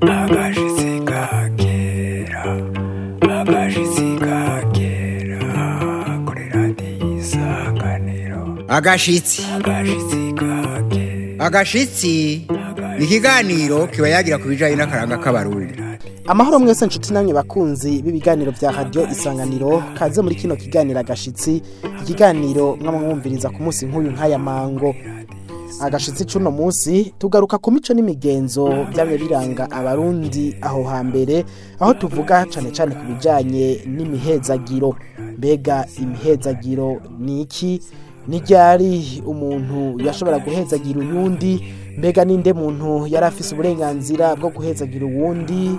akajisika agashitsi agashitsi ni ikiganiro kiba yagira ku bijyanye n'akaranga k'abarurira amahoro mwese nshuti namwe bakunzi b'ibiganiro bya radiyo isanganiro kaze muri kino kiganiro agashitsi ikiganiro mwamwumviriza ku munsi nk'uyu nk'aya mango agashitsi cy'uno munsi tugaruka ku mico n'imigenzo byamye biranga abarundi aho hambere aho tuvuga cyane cyane ku bijyanye n'imihezagiro mbega imihezagiro ni iki n'iryari umuntu yashobora guhezagira uyundi mbega ninde muntu yari afise uburenganzira bwo guhezagira uwundi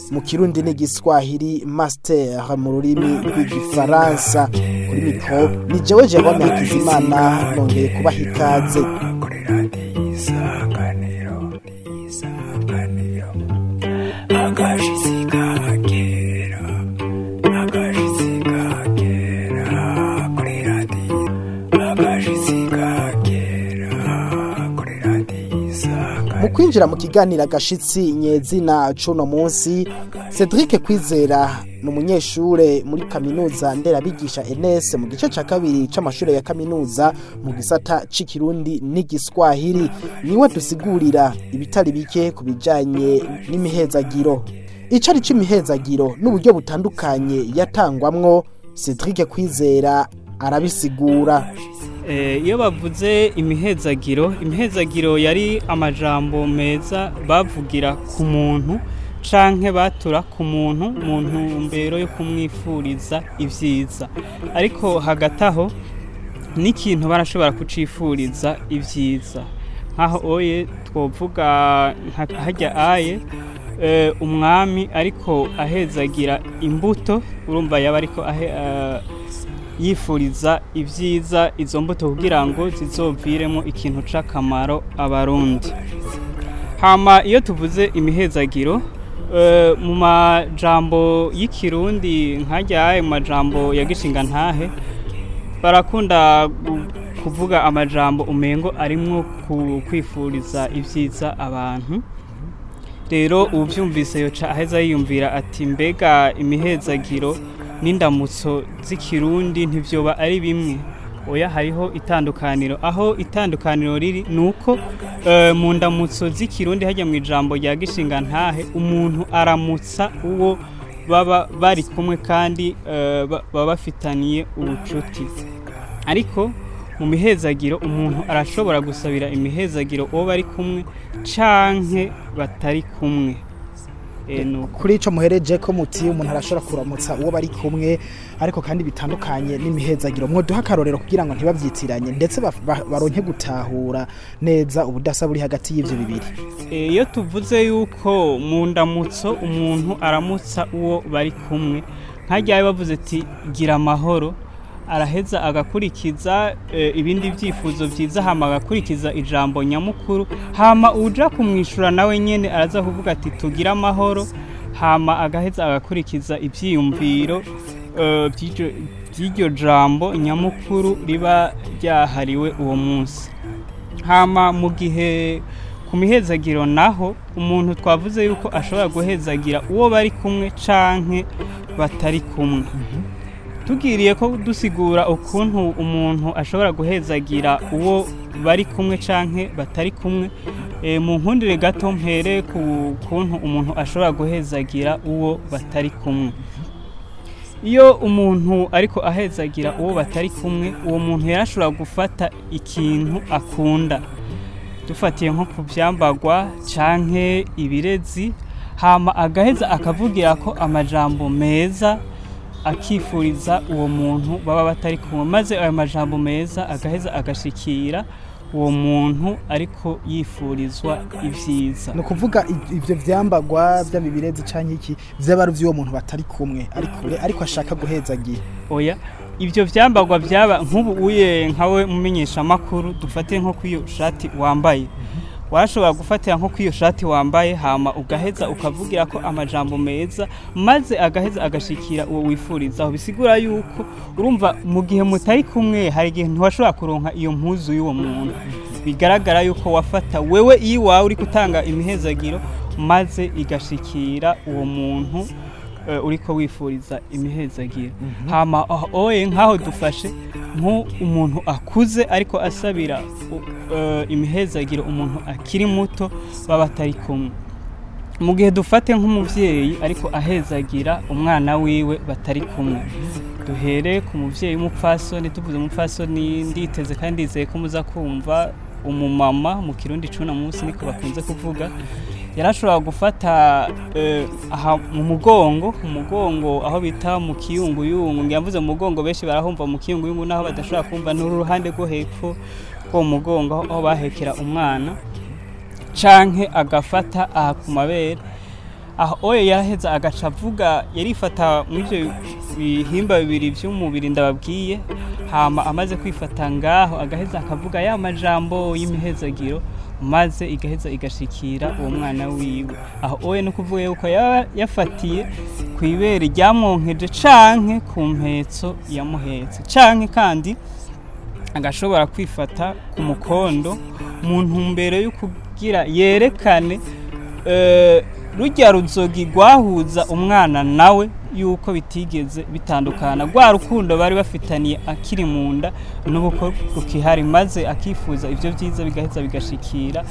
mu kirundi n'igiswahili masiteri mu rurimi rw'igifaransa kuri mikoro ni jewe jewe Hakizimana nongeye kubaha ikaze isanganiro twinjira mu kiganiro agashyitsi nyezina cuno munsi cedric kwizera ni umunyeshure muri kaminuza nderabigisha ns mu gice cya kabiri cy'amashuri ya kaminuza mu gisata cy'ikirundi n'igiswahili niwe dusigurira ibitari bike ku bijyanye n'imihezagiro icyari cy'imihezagiro n'uburyo butandukanye yatangwamwo cedric kwizera arabisigura eh, iyo bavuze imihezagiro imihezagiro yari amajambo meza bavugira ku muntu canke batura ku muntu mu ntumbero yo kumwifuriza ibyiza ariko hagati aho n'ikintu barashobora kucifuriza ibyiza nk'aho oye twavuga hajya aye eh, umwami ariko ahezagira imbuto urumva yaba ariko eh, yifuriza ibyiza izo mbuto kugira ngo zizoviremo ikintu cy'akamaro abarundi hama iyo tuvuze imihezagiro eh, mu majambo y'ikirundi nkajya mu majambo ya gishinga ntahe barakunda kuvuga amajambo umengo arimo kwifuriza ibyiza abantu rero ubu byumvise aheza yiyumvira ati mbega imihezagiro n'indamutso z'ikirundi ntibyoba ari bimwe oya hariho itandukaniro aho itandukaniro riri ni uko eh, mu ndamutso z'ikirundi hajya mu ijambo rya gishinga ntahe umuntu aramutsa uwo baba bari kumwe kandi eh, baba bafitaniye ubucuti ariko mu mihezagiro umuntu arashobora gusabira imihezagiro uwo bari kumwe canke batari kumwe kuri icyo muhereje ko muti umuntu arashobora kuramutsa uwo bari kumwe ariko kandi bitandukanye n'imihezagiro duha akarorero kugira ngo ntibabyitiranye ndetse baronke gutahura neza ubudasa buri hagati y'ibyo bibiri eh, iyo tuvuze yuko mu ndamutso umuntu aramutsa uwo bari kumwe nkajyayo bavuze ati gira amahoro araheza agakurikiza eh, ibindi byifuzo byiza hama agakurikiza ijambo nyamukuru hama uja kumwishyura nawe nyine araza kuvuga ati tugire amahoro hama agaheza agakurikiza ibyiyumviro eh, by'iryo jambo nyamukuru riba ryahariwe uwo munsi hama mu gihe ku mihezagiro naho umuntu twavuze yuko ashobora guhezagira uwo bari kumwe canke batari kumwe mhm. tubwiriye ko dusigura ukuntu umuntu ashobora guhezagira uwo bari kumwe cyangwa batari kumwe eh, mu nkundire gato mpere ku kuntu umuntu ashobora guhezagira uwo batari kumwe iyo umuntu ariko ahezagira uwo batari kumwe uwo muntu yari ashobora gufata ikintu akunda dufatiye nko ku byambagwa cyangwa ibirezi hama agaheza akavugira ko amajambo meza akifuriza uwo muntu baba batari kumwe maze ayo majambo meza agaheza agashikira uwo muntu ariko yifurizwa ibyiza ni ukuvuga ibyo byambagwa by'abibirezi cyangwa iki by'abari by'uwo muntu batari kumwe ariko ashaka guheza agiye oya ibyo byambagwa byaba nk'ubu uye nkawe mumenyeshamakuru dufate nko ku iyo shati wambaye mhm. washobora gufatira nko kwiyo shati wambaye hama ugaheza ukavugira ko amajambo meza maze agaheza agashikira uwo wifurizaho bisigura yuko urumva mu gihe mutari kumwe hari igihe ntiwashobora kuronka iyo mpuzu y'uwo muntu bigaragara yuko wafata wewe iwawe uri gutanga imihezagiro maze igashikira uwo muntu Eh, uri ko wifuriza imihezagiro mhm. hama ah, oye nk'aho dufashe umuntu akuze ariko asabira eh, imihezagiro umuntu akiri muto baba atari kumwe mu gihe dufate nk'umubyeyi ariko ahezagira umwana wiwe batari kumwe duhere ku mubyeyi w'umupfasoni tuvuze umupfasoni nditeze kandi ndizeye ko muza kumva umumama mu kirundi cumi na munsi niko bakunze kuvuga yarashobora gufata eh, aha mu mugongo umugongo aho bita mu kiyunguyungu yavuze mu mugongo benshi barahumva mu kiyunguyungu n'aho badashobora kumva n'uruhande rwo hepfo rw'uwo mugongo aho bahekera umwana canke agafata aha ku mabere aho oyo yaraheza agaca avuga yarifata muri ibyo bihimba bibiri by'umubiri ndababwiye hama amaze kwifata ngaho agaheza akavuga ya majambo y'imihezagiro maze igaheza igashikira uwo mwana wiwe aho oye no kuvuga yuko yaba yafatiye ku ibere ryamwonkeje canke ku mpetso yamuhetse canke kandi agashobora kwifata ku mukondo mu ntumbero yo kugira yerekane eh, rujya ruzogi rwahuza umwana nawe yuko bitigeze bitandukana rwa rukundo bari bafitaniye akiri mu nda n'ubukwe rukihari maze akifuza ibyo byiza bigaheza bigashikira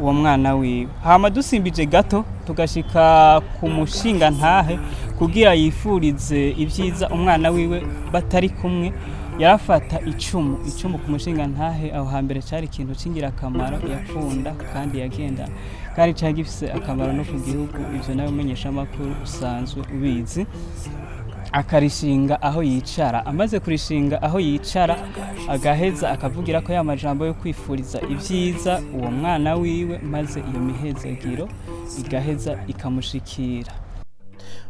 uwo mwana wiwe hama dusimbije gato tugashika ku mushinga ntahe kugira yifurize ibyiza umwana wiwe batari kumwe yafata icumu icumu ku mushinga ntahe aho hambere cyari ikintu cy'ingirakamaro yakunda kandi yagenda kandi cyari gifite akamaro no ku gihugu ibyo nawe umenyesha amakuru usanzwe ubizi akarishinga aho yicara amaze kurishinga aho yicara agaheza akavugira ko ya majambo yo kwifuriza ibyiza uwo mwana wiwe maze iyo mihezagiro igaheza ikamushikira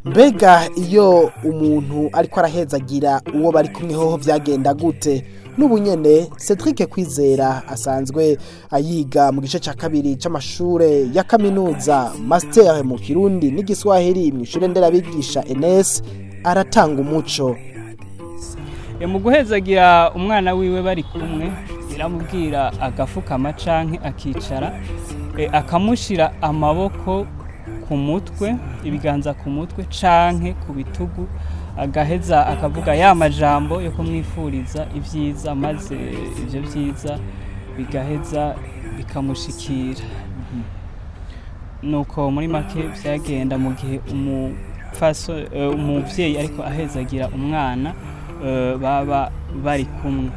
mbega iyo umuntu ariko arahezagira uwo bari kumwe hoho byagenda gute n’ubunyene nyene Cedric Kwizera asanzwe ayiga mu gice cya kabiri cy’amashuri ya kaminuza master mu Kirundi n'igiswahili mu ishure nderabigisha NS aratanga umuco e, mu guhezagira umwana wiwe bari kumwe biramubwira agafuka amacanke akicara e, akamushira amaboko ku mutwe ibiganza ku mutwe canke ku bitugu agaheza akavuga ya majambo yo kumwifuriza ibyiza maze ibyo byiza bigaheza bikamushikira nuko muri make byagenda mu gihe umubyeyi ariko ahezagira umwana eh, baba bari kumwe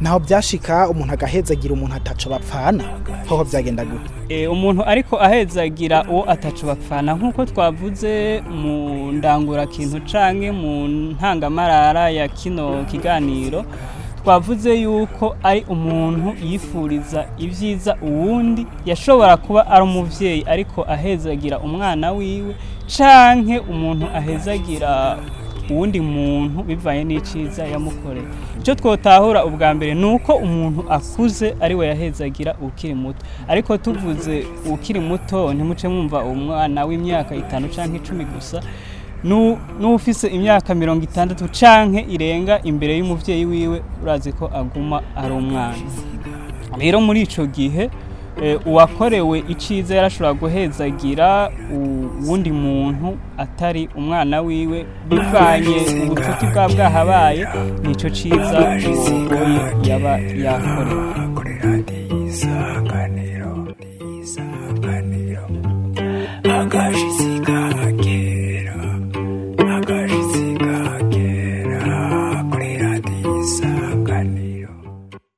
naho byashika umuntu agira umuntu ataco bapfana hoho byagenda gute eh, umuntu ariko ahezagira uwo ataco bapfana nk'uko twavuze mu ndangura kintu canke mu ntangamarara ya kino kiganiro twavuze yuko ari umuntu yifuriza ibyiza uwundi yashobora kuba ari umubyeyi ariko ahezagira umwana wiwe canke umuntu ahezagira uwundi muntu bivanye n'icyiza yamukoreye icyo twotahura ubwa mbere ni uko umuntu akuze ari we yahezagira ukiri muto ariko tuvuze ukiri muto ntimuce mwumva umwana w'imyaka itanu cyangwa icumi gusa n'ufise imyaka mirongo itandatu cyangwa irenga imbere y'umubyeyi wiwe urazi ko aguma ari umwana rero muri icyo gihe Eh, uwakorewe icyiza yarashobora guhezagira uwundi muntu atari umwana wiwe bivanye ubucuti bwa bwahabaye nicyo cyiza uwo yaba yakorewe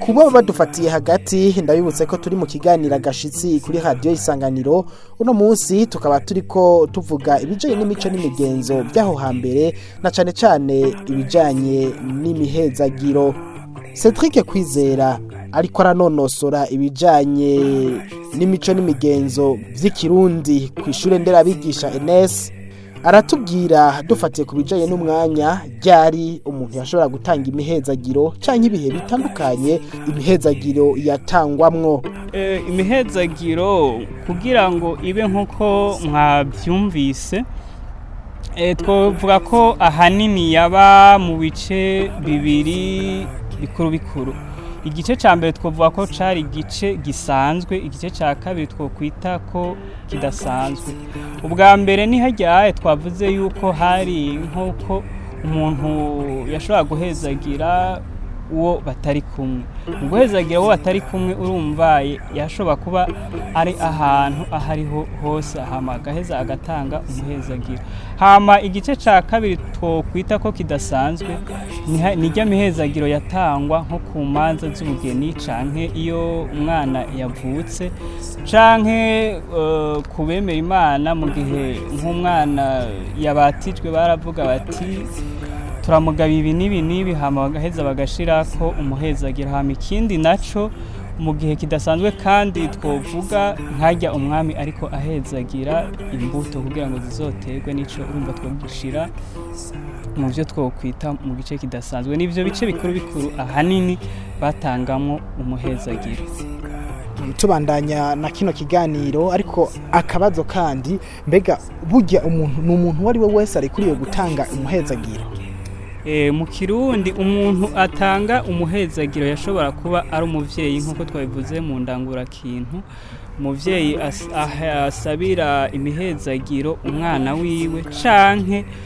kuba badufatiye hagati ndabibutse ko turi mu kiganiro agashitsi kuri radiyo isanganiro uno munsi tukaba turi ko tuvuga ibijyanye n'imico n'imigenzo by'aho hambere na cyane cyane ibijyanye n'imihezagiro Cedric kwizera ariko aranonosora ibijyanye n'imico n'imigenzo by'ikirundi ku ishuri nderabigisha enesi aratubwira dufatiye ku bijyanye n'umwanya ryari umuntu yashobora gutanga imihezagiro cyangwa ibihe bitandukanye imihezagiro yatangwamwo eh, imihezagiro kugira ngo ibe nk'uko mwabyumvise eh, twavuga ko ahanini yaba mu bice bibiri bikuru bikuru igice cya mbere twavuga ko cyari igice gisanzwe igice cya kabiri twakwita ko kidasanzwe ubwa mbere ni hajya twavuze yuko hari nk'uko umuntu yashobora guhezagira uwo batari kumwe guhezagira uwo batari kumwe urumvaye yashobora kuba ari ahantu aho ariho hose hama agaheza agatanga umuhezagiro hama igice cya kabiri twakwita ko kidasanzwe nijya mihezagiro yatangwa nko ku manza z'ubugeni cyangwa iyo umwana yavutse cyangwa eh, ku bemera imana mu gihe nk'umwana yabatijwe baravuga bati turamugaba ibi n'ibi n'ibi hama bagaheza bagashira ko umuhezi agira hama ikindi naco mu gihe kidasanzwe kandi twovuga nkajya umwami ariko ahezagira imbuto kugira ngo zizoterwe n'icyo urumva twogishira mu byo twokwita mu gice kidasanzwe n'ibyo bice bikuru bikuru ahanini batangamo umuhezagira tubandanya na kino kiganiro ariko akabazo kandi mbega burya umuntu ni umuntu uwo ari we wese ari kuri iyo gutanga umuhezagira Eh, mu kirundi umuntu atanga umuhezagiro yashobora kuba ari umubyeyi nk'uko twabivuze mu ndangurakintu umubyeyi ah, asabira imihezagiro umwana wiwe canke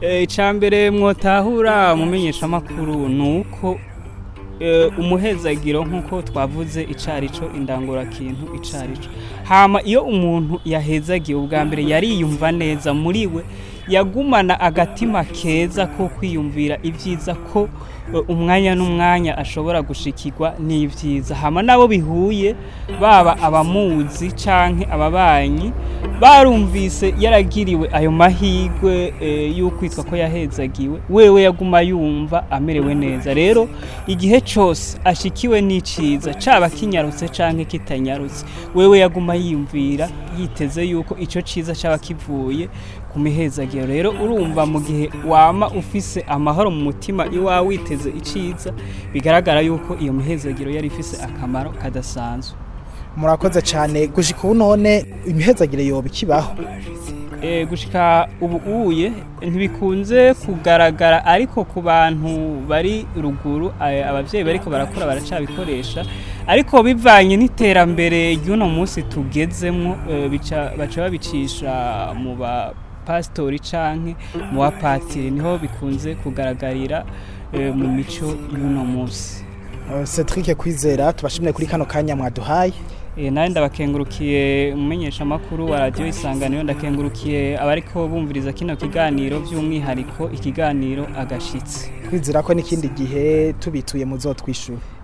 eh, icyambere mwotahura mumenyeshamakuru ni uko eh, umuhezagiro nk'uko twavuze icyarico indangurakintu icyarico hama iyo umuntu yahezagiye ubwa mbere yariyumva neza muri we yagumana agatima keza ko kwiyumvira ibyiza ko e, umwanya n'umwanya ashobora gushikirwa n'ibyiza hama n'abo bihuye baba abamuzi cyangwa ababanyi barumvise yaragiriwe ayo mahirwe e, y'ukwitwa ko yahezagiwe wewe yaguma yumva amerewe neza rero igihe cyose ashikiwe n'icyiza cyaba kinyarutse cyangwa kitanyarutse wewe yaguma yiyumvira yiteze yuko icyo cyiza cyaba kivuye ku mihezagiro rero urumva mu gihe wama ufise amahoro mu mutima iwawe witeze iciza bigaragara yuko iyo mihezagiro yari ifise akamaro kadasanzwe murakoze cyane gushika ubu none imihezagiro yoba ikibaho eh, gushika ubu uye ntibikunze kugaragara ariko ku bantu bari ruguru ababyeyi bariko barakura baracabikoresha ariko bivanye n'iterambere ry'uno munsi tugezemo eh, baca babicisha mu ba pasitori canke mu bapatiri niho bikunze kugaragarira eh, mu mico y'uno munsi eh, Cedric kwizera tubashimire kuri kano kanya mwaduhaye eh, nawe ndabakengurukiye umumenyesha amakuru wa radiyo isanganiro ndakengurukiye abariko bumviriza kino kiganiro by'umwihariko ikiganiro agashyitsi kwizera ko n'ikindi gihe tubituye mu zo twishyura